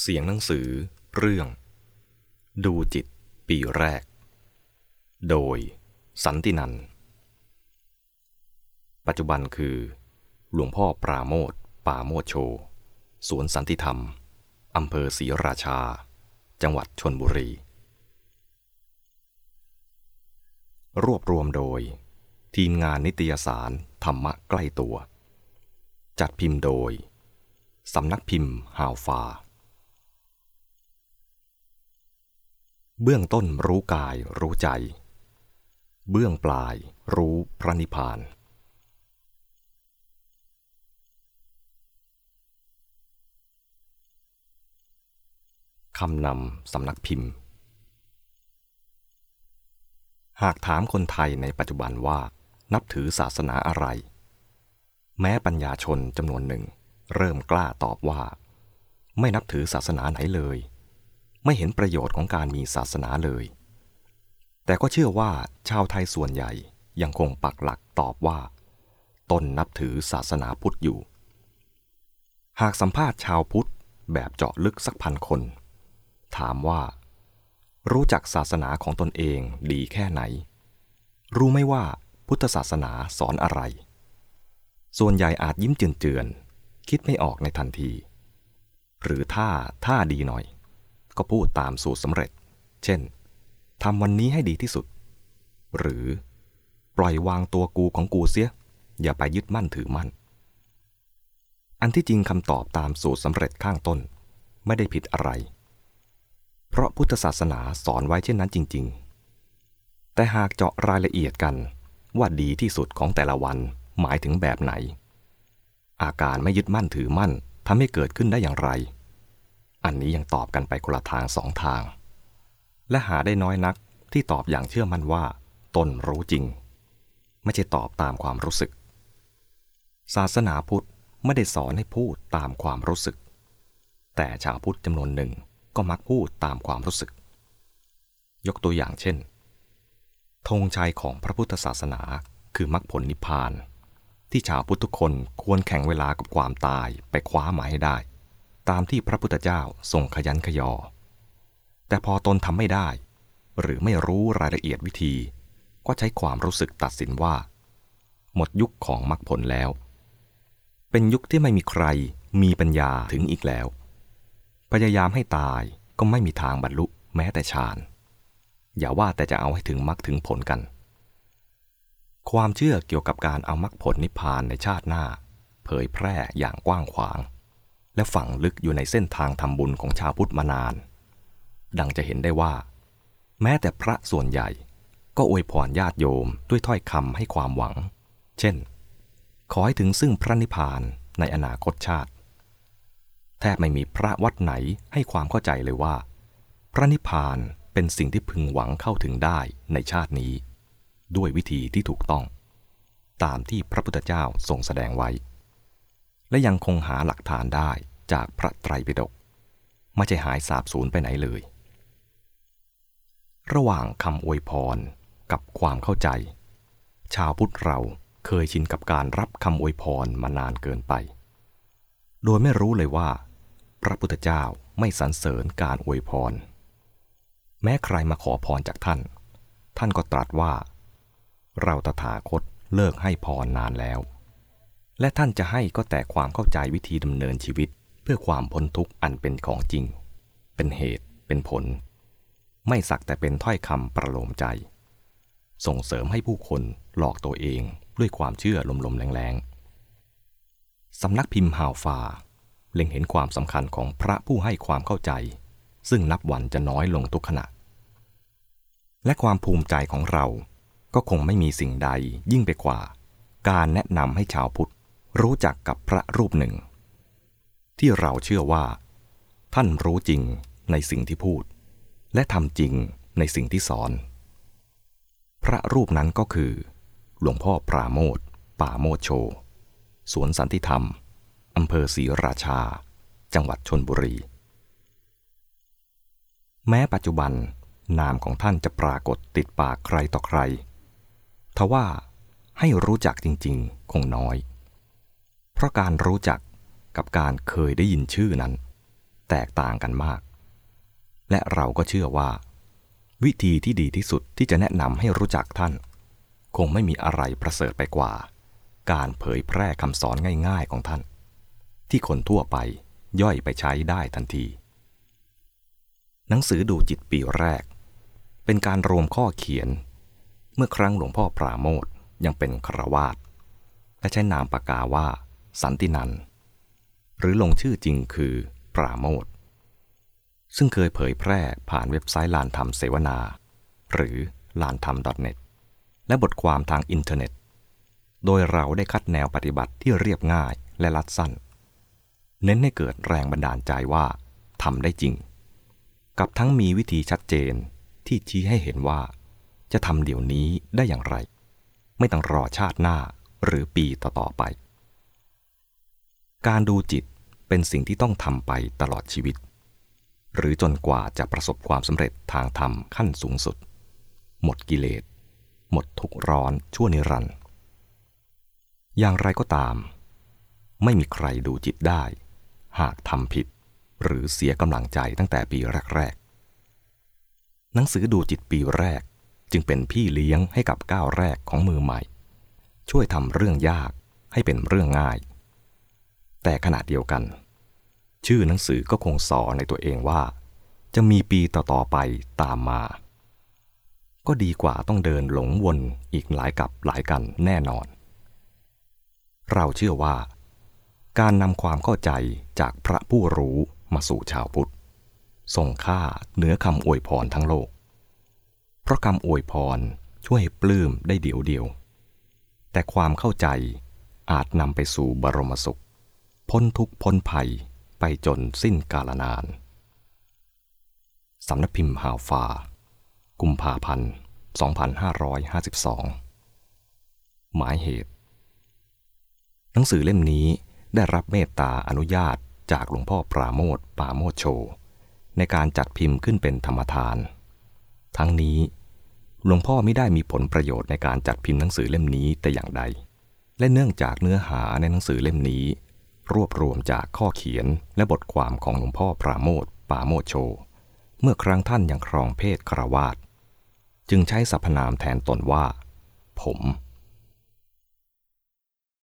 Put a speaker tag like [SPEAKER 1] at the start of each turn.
[SPEAKER 1] เสียงหนังสือ เรื่อง ดูจิตปีแรก โดย สันตินัน ปัจจุบันคือ หลวงพ่อปราโมทป่าโมดโช สวนสันติธรรม อำเภอศรีราชา จังหวัดชนบุรี รวบรวมโดย ทีมงานนิตยสารธรรมะใกล้ตัว จัดพิมพ์โดย สำนักพิมพ์ฮาวฟา เบื้องต้นรู้กายรู้ใจ เบื้องปลายรู้พระนิพพาน คำนำสำนักพิมพ์ หากถามคนไทยในปัจจุบันว่านับถือศาสนาอะไร แม้ปัญญาชนจำนวนหนึ่ง เริ่มกล้าตอบว่า ไม่นับถือศาสนาไหนเลย ไม่เห็นประโยชน์ของการมีศาสนาเลย แต่ก็เชื่อว่าชาวไทยส่วนใหญ่ยังคงปักหลักตอบว่า ตนนับถือศาสนาพุทธอยู่ หากสัมภาษณ์ชาวพุทธแบบเจาะลึกสักพันคน ถามว่า รู้จักศาสนาของตนเองดีแค่ไหน รู้ไหมว่าพุทธศาสนาสอนอะไร ส่วนใหญ่อาจยิ้มเจือนๆคิดไม่ออกในทันที หรือถ้าท่าดีหน่อย ก็พูดตามสูตรสำเร็จ เช่นทำวันนี้ให้ดีที่สุด หรือปล่อยวางตัวกูของกูเสีย อย่าไปยึดมั่นถือมั่น อันที่จริงคำตอบตามสูตรสำเร็จข้างต้น ไม่ได้ผิดอะไร เพราะพุทธศาสนาสอนไว้เช่นนั้นจริง ๆ แต่หากเจาะรายละเอียดกันว่าดีที่สุดของแต่ละวันหมายถึงแบบไหน อาการไม่ยึดมั่นถือมั่นทำให้เกิดขึ้นได้อย่างไร อันนี้ยังตอบกันไปคนละทางสองทาง และหาได้น้อยนักที่ตอบอย่างเชื่อมั่นว่า ตนรู้จริง ไม่ใช่ตอบตามความรู้สึก ศาสนาพุทธไม่ได้สอนให้พูดตามความรู้สึก แต่ชาวพุทธจำนวนหนึ่งก็มักพูดตามความรู้สึก ยกตัวอย่างเช่นธงชัยของพระพุทธศาสนาคือมรรคผลนิพพาน ที่ชาวพุทธทุกคนควรแข่งเวลากับความตายไปคว้ามาให้ได้ ตามที่พระพุทธเจ้าทรงขยันขยอ แต่พอตนทำไม่ได้ หรือไม่รู้รายละเอียดวิธี ก็ใช้ความรู้สึกตัดสินว่า หมดยุคของมรรคผลแล้ว เป็นยุคที่ไม่มีใครมีปัญญาถึงอีกแล้ว พยายามให้ตายก็ไม่มีทางบรรลุแม้แต่ฌาน อย่าว่าแต่จะเอาให้ถึงมรรคถึงผลกัน ความเชื่อเกี่ยวกับการเอามรรคผลนิพพานในชาติหน้า เผยแพร่อย่างกว้างขวาง และฝังลึกอยู่ในเส้นทางทำบุญของชาวพุทธมานาน ดังจะเห็นได้ว่า แม้แต่พระส่วนใหญ่ ก็อวยพรญาติโยมด้วยถ้อยคำให้ความหวัง เช่น ขอให้ถึงซึ่งพระนิพพานในอนาคตชาติ แทบไม่มีพระวัดไหนให้ความเข้าใจเลยว่า พระนิพพานเป็นสิ่งที่พึงหวังเข้าถึงได้ในชาตินี้ ด้วยวิธีที่ถูกต้อง ตามที่พระพุทธเจ้าทรงแสดงไว้ และยังคงหาหลักฐานได้จากพระไตรปิฎกไม่ใช่หายสาบสูญไปไหนเลย ระหว่างคำอวยพรกับความเข้าใจ ชาวพุทธเราเคยชินกับการรับคำอวยพรมานานเกินไป โดยไม่รู้เลยว่า พระพุทธเจ้าไม่สรรเสริญการอวยพร แม้ใครมาขอพรจากท่าน ท่านก็ตรัสว่า เราตถาคตเลิกให้พรนานแล้ว และท่านจะให้ก็แต่ความเข้าใจวิธีดำเนินชีวิต เพื่อความพ้นทุกข์อันเป็นของจริง เป็นเหตุ เป็นผล ไม่สักแต่เป็นถ้อยคำประโลมใจ ส่งเสริมให้ผู้คนหลอกตัวเองด้วยความเชื่อลมๆแรงๆสำนักพิมพ์ฮาวฟาเล็งเห็นความสำคัญของพระผู้ให้ความเข้าใจ ซึ่งนับวันจะน้อยลงทุกขณะ และความภูมิใจของเราก็คงไม่มีสิ่งใดยิ่งไปกว่า การแนะนำให้ชาวพุทธ รู้จักกับพระรูปหนึ่ง ที่เราเชื่อว่า ท่านรู้จริงในสิ่งที่พูด และทำจริงในสิ่งที่สอน พระรูปนั้นก็คือ หลวงพ่อปราโมทป่าโมดโช สวนสันติธรรมอำเภอศรีราชา จังหวัดชนบุรี แม้ปัจจุบันนามของท่านจะปรากฏติดปากใครต่อใคร ทว่าให้รู้จักจริงๆ คงน้อย ราะการรู้จักกับการเคยได้ยินชื่อนั้น แตกต่างกันมาก และเราก็เชื่อว่า วิธีที่ดีที่สุดที่จะแนะนำให้รู้จักท่าน คงไม่มีอะไรประเสริฐไปกว่า การเผยแพร่คำสอนง่ายๆของท่าน ที่คนทั่วไปย่อยไปใช้ได้ทันที หนังสือดูจิตปีแรก เป็นการรวมข้อเขียน เมื่อครั้งหลวงพ่อปราโมทย์ยังเป็นฆราวาสและใช้นามปากกาว่า สันตินันท์ หรือลงชื่อจริงคือปราโมทย์ซึ่งเคยเผยแพร่ผ่านเว็บไซต์ลานธรรมเสวนา หรือลานธรรม .net และบทความทางอินเทอร์เน็ต โดยเราได้คัดแนวปฏิบัติที่เรียบง่ายและลัดสั้น เน้นให้เกิดแรงบันดาลใจว่าทำได้จริง กับทั้งมีวิธีชัดเจนที่ชี้ให้เห็นว่า จะทำเดี๋ยวนี้ได้อย่างไร ไม่ต้องรอชาติหน้าหรือปีต่อๆไป การดูจิตเป็นสิ่งที่ต้องทำไปตลอดชีวิต หรือจนกว่าจะประสบความสำเร็จทางธรรมขั้นสูงสุด หมดกิเลส หมดทุกร้อนชั่วนิรันดร์อย่างไรก็ตาม ไม่มีใครดูจิตได้ หากทำผิด หรือเสียกำลังใจตั้งแต่ปีแรกๆหนังสือดูจิตปีแรกจึงเป็นพี่เลี้ยงให้กับก้าวแรกของมือใหม่ ช่วยทำเรื่องยากให้เป็นเรื่องง่าย แต่ขณะเดียวกัน ชื่อหนังสือก็คงสอในตัวเองว่า จะมีปีต่อๆไปตามมา ก็ดีกว่าต้องเดินหลงวนอีกหลายกับหลายกันแน่นอน เราเชื่อว่า การนำความเข้าใจจากพระผู้รู้มาสู่ชาวพุทธส่งค่าเหนือคำอวยพรทั้งโลก เพราะคำอวยพรช่วยปลื้มได้เดียวเดียว แต่ความเข้าใจอาจนำไปสู่บรมสุข พ้นทุกพ้นภัยไปจนสิ้นกาลนาน สำนักพิมพ์ฮาวฟา กุมภาพันธ์ 2552 หมายเหตุ หนังสือเล่มนี้ได้รับเมตตาอนุญาตจากหลวงพ่อปราโมทปาโมทโช ในการจัดพิมพ์ขึ้นเป็นธรรมทาน ทั้งนี้หลวงพ่อไม่ได้มีผลประโยชน์ในการจัดพิมพ์หนังสือเล่มนี้แต่อย่างใด และเนื่องจากเนื้อหาในหนังสือเล่มนี้ รวบรวมจากข้อเขียนและบทความของหลวงพ่อปราโมทปาโมโช เมื่อครั้งท่านยังครองเพศคราวาสจึงใช้สรรพนามแทนตนว่า ผม